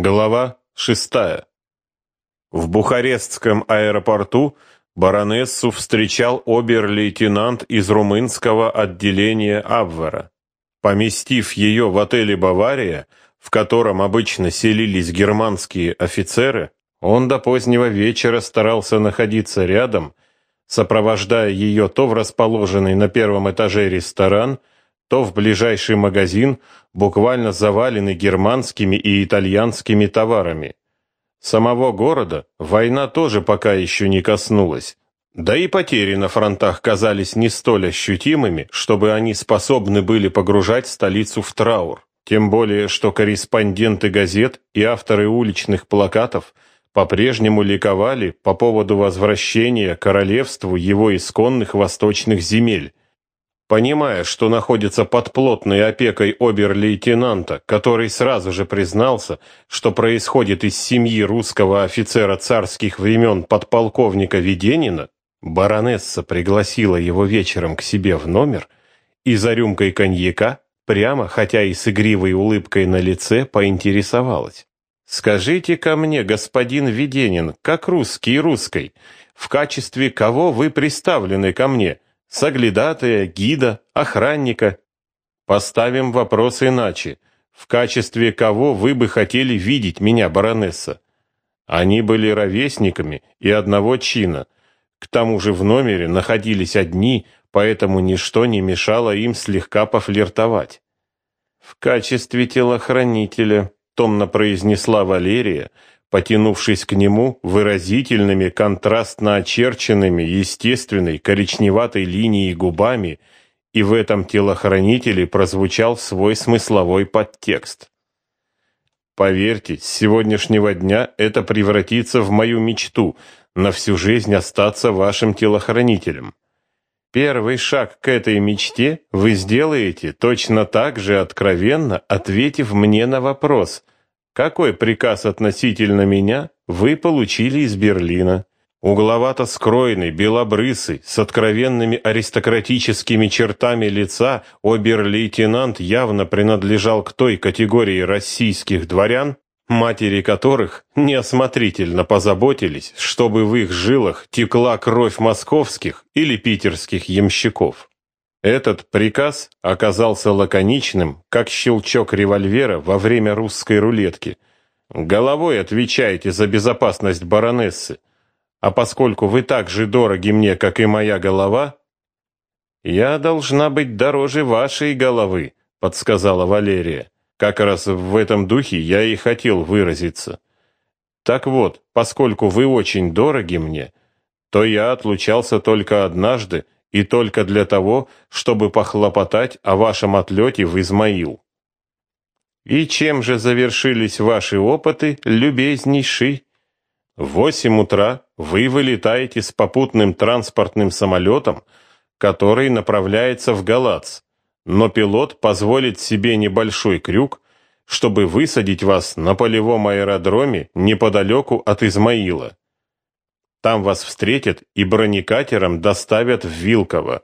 Глава шестая. В Бухарестском аэропорту баронессу встречал обер-лейтенант из румынского отделения Абвера. Поместив ее в отеле «Бавария», в котором обычно селились германские офицеры, он до позднего вечера старался находиться рядом, сопровождая ее то в расположенный на первом этаже ресторан, то в ближайший магазин, буквально заваленный германскими и итальянскими товарами. Самого города война тоже пока еще не коснулась. Да и потери на фронтах казались не столь ощутимыми, чтобы они способны были погружать столицу в траур. Тем более, что корреспонденты газет и авторы уличных плакатов по-прежнему ликовали по поводу возвращения королевству его исконных восточных земель, Понимая, что находится под плотной опекой обер-лейтенанта, который сразу же признался, что происходит из семьи русского офицера царских времен подполковника Веденина, баронесса пригласила его вечером к себе в номер и за рюмкой коньяка, прямо, хотя и с игривой улыбкой на лице, поинтересовалась. скажите ко мне, господин Веденин, как русский русской, в качестве кого вы представлены ко мне?» Соглядатая, гида, охранника. Поставим вопрос иначе. В качестве кого вы бы хотели видеть меня, баронесса? Они были ровесниками и одного чина. К тому же в номере находились одни, поэтому ничто не мешало им слегка пофлиртовать. В качестве телохранителя, томно произнесла Валерия, потянувшись к нему выразительными, контрастно очерченными, естественной коричневатой линией губами, и в этом телохранителе прозвучал свой смысловой подтекст. Поверьте, с сегодняшнего дня это превратится в мою мечту на всю жизнь остаться вашим телохранителем. Первый шаг к этой мечте вы сделаете точно так же откровенно, ответив мне на вопрос – какой приказ относительно меня вы получили из Берлина? Угловато скроенный, белобрысый, с откровенными аристократическими чертами лица, обер-лейтенант явно принадлежал к той категории российских дворян, матери которых неосмотрительно позаботились, чтобы в их жилах текла кровь московских или питерских ямщиков. Этот приказ оказался лаконичным, как щелчок револьвера во время русской рулетки. Головой отвечаете за безопасность баронессы. А поскольку вы так же дороги мне, как и моя голова, я должна быть дороже вашей головы, подсказала Валерия. Как раз в этом духе я и хотел выразиться. Так вот, поскольку вы очень дороги мне, то я отлучался только однажды и только для того, чтобы похлопотать о вашем отлете в Измаил. И чем же завершились ваши опыты, любезнейший? В восемь утра вы вылетаете с попутным транспортным самолетом, который направляется в Галац, но пилот позволит себе небольшой крюк, чтобы высадить вас на полевом аэродроме неподалеку от Измаила. Там вас встретят и бронекатером доставят в Вилково,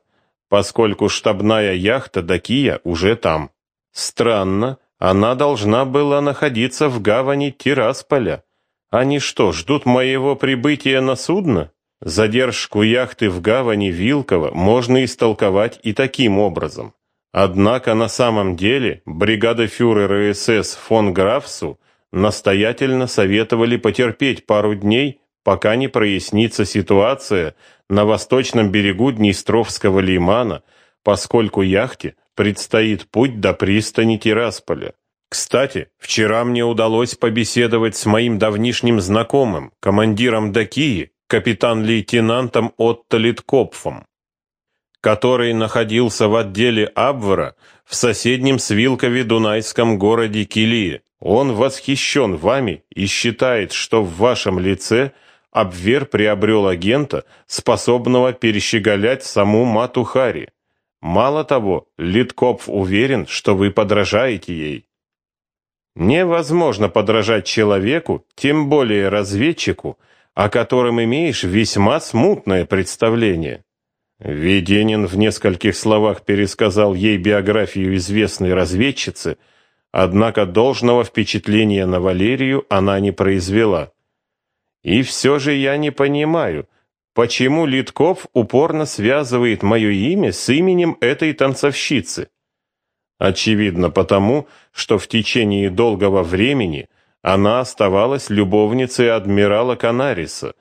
поскольку штабная яхта Дакия уже там. Странно, она должна была находиться в гавани Тирасполя. Они что, ждут моего прибытия на судно? Задержку яхты в гавани Вилково можно истолковать и таким образом. Однако на самом деле бригада фюрера СС фон Графсу настоятельно советовали потерпеть пару дней пока не прояснится ситуация на восточном берегу Днестровского лимана, поскольку яхте предстоит путь до пристани Тирасполя. Кстати, вчера мне удалось побеседовать с моим давнишним знакомым, командиром Дакии, капитан-лейтенантом Отто Литкопфом, который находился в отделе Абвера в соседнем с Вилкове Дунайском городе Килии. Он восхищен вами и считает, что в вашем лице – Абвер приобрел агента, способного перещеголять саму Мату Хари. Мало того, Литкопф уверен, что вы подражаете ей. Невозможно подражать человеку, тем более разведчику, о котором имеешь весьма смутное представление. Веденин в нескольких словах пересказал ей биографию известной разведчицы, Однако должного впечатления на Валерию она не произвела. И все же я не понимаю, почему Литков упорно связывает мое имя с именем этой танцовщицы. Очевидно потому, что в течение долгого времени она оставалась любовницей адмирала Канариса,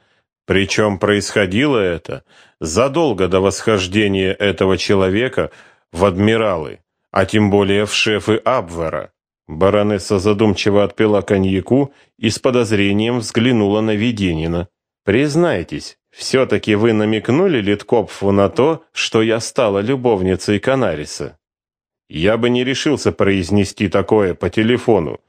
причем происходило это задолго до восхождения этого человека в адмиралы, а тем более в шефы Абвера. Баронесса задумчиво отпила коньяку и с подозрением взглянула на Веденина. «Признайтесь, все-таки вы намекнули Литкопфу на то, что я стала любовницей Канариса?» «Я бы не решился произнести такое по телефону,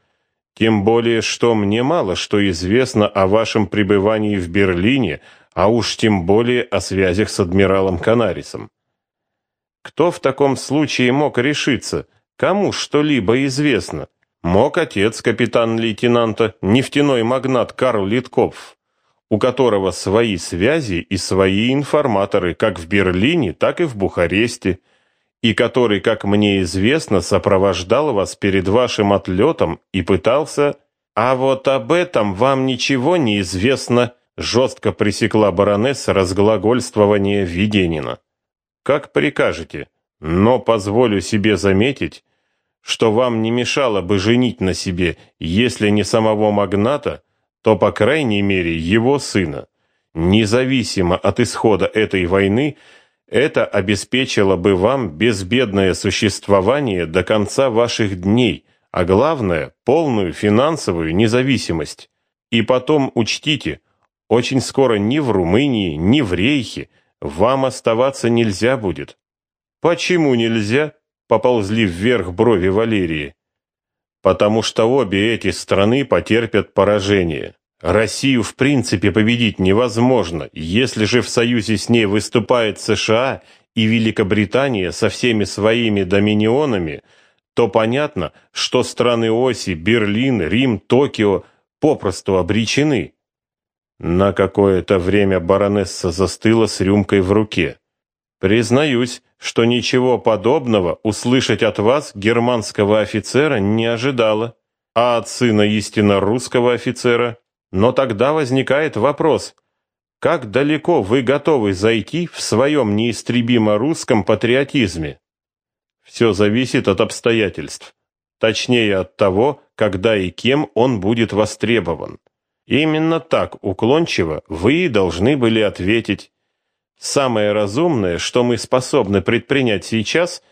тем более, что мне мало что известно о вашем пребывании в Берлине, а уж тем более о связях с адмиралом Канарисом. Кто в таком случае мог решиться, кому что-либо известно? Мог отец капитан-лейтенанта, нефтяной магнат Карл Литкопф, у которого свои связи и свои информаторы как в Берлине, так и в Бухаресте, и который, как мне известно, сопровождал вас перед вашим отлетом и пытался... А вот об этом вам ничего не известно, жестко пресекла баронесса разглагольствование Веденина. Как прикажете, но позволю себе заметить, что вам не мешало бы женить на себе, если не самого магната, то, по крайней мере, его сына. Независимо от исхода этой войны, это обеспечило бы вам безбедное существование до конца ваших дней, а главное полную финансовую независимость. И потом учтите, очень скоро ни в Румынии, ни в Рейхе вам оставаться нельзя будет. Почему нельзя? Поползли вверх брови Валерии. Потому что обе эти страны потерпят поражение. Россию в принципе победить невозможно, если же в союзе с ней выступает США и Великобритания со всеми своими доминионами, то понятно, что страны оси Берлин, Рим, Токио попросту обречены. На какое-то время баронесса застыла с рюмкой в руке. Признаюсь, что ничего подобного услышать от вас, германского офицера, не ожидала, а от сына истинно русского офицера но тогда возникает вопрос, как далеко вы готовы зайти в своем неистребимо русском патриотизме? Все зависит от обстоятельств, точнее от того, когда и кем он будет востребован. Именно так уклончиво вы должны были ответить. Самое разумное, что мы способны предпринять сейчас,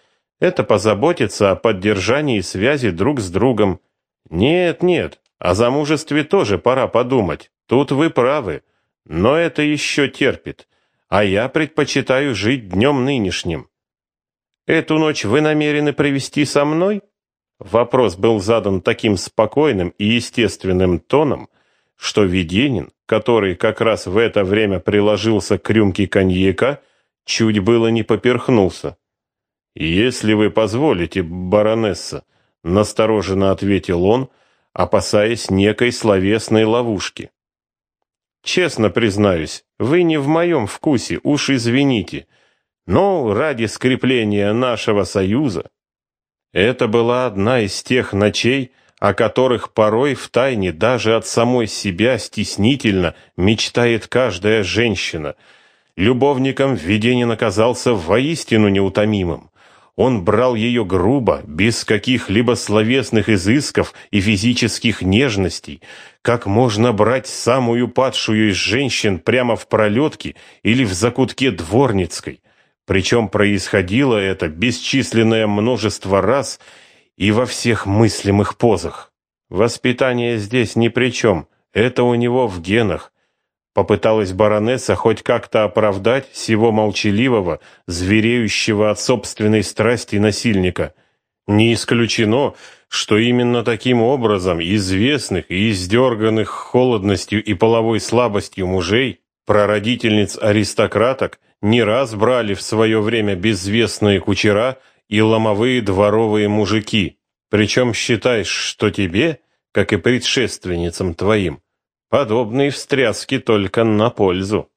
это позаботиться о поддержании связи друг с другом. Нет, нет, о замужестве тоже пора подумать. Тут вы правы. Но это еще терпит. А я предпочитаю жить днем нынешним. Эту ночь вы намерены провести со мной? Вопрос был задан таким спокойным и естественным тоном, что Веденин, который как раз в это время приложился к рюмке коньяка, чуть было не поперхнулся. «Если вы позволите, баронесса», — настороженно ответил он, — опасаясь некой словесной ловушки. Честно признаюсь, вы не в моем вкусе, уж извините, но ради скрепления нашего союза это была одна из тех ночей, о которых порой в тайне даже от самой себя стеснительно мечтает каждая женщина. Любовником Веденин оказался воистину неутомимым. Он брал ее грубо, без каких-либо словесных изысков и физических нежностей, как можно брать самую падшую из женщин прямо в пролетке или в закутке дворницкой. Причем происходило это бесчисленное множество раз и во всех мыслимых позах. Воспитание здесь ни при чем, это у него в генах, Попыталась баронесса хоть как-то оправдать сего молчаливого, звереющего от собственной страсти насильника. Не исключено, что именно таким образом известных и издерганных холодностью и половой слабостью мужей, прародительниц аристократок, не раз брали в свое время безвестные кучера и ломовые дворовые мужики. Причем считаешь, что тебе, как и предшественницам твоим, Подобные встряски только на пользу.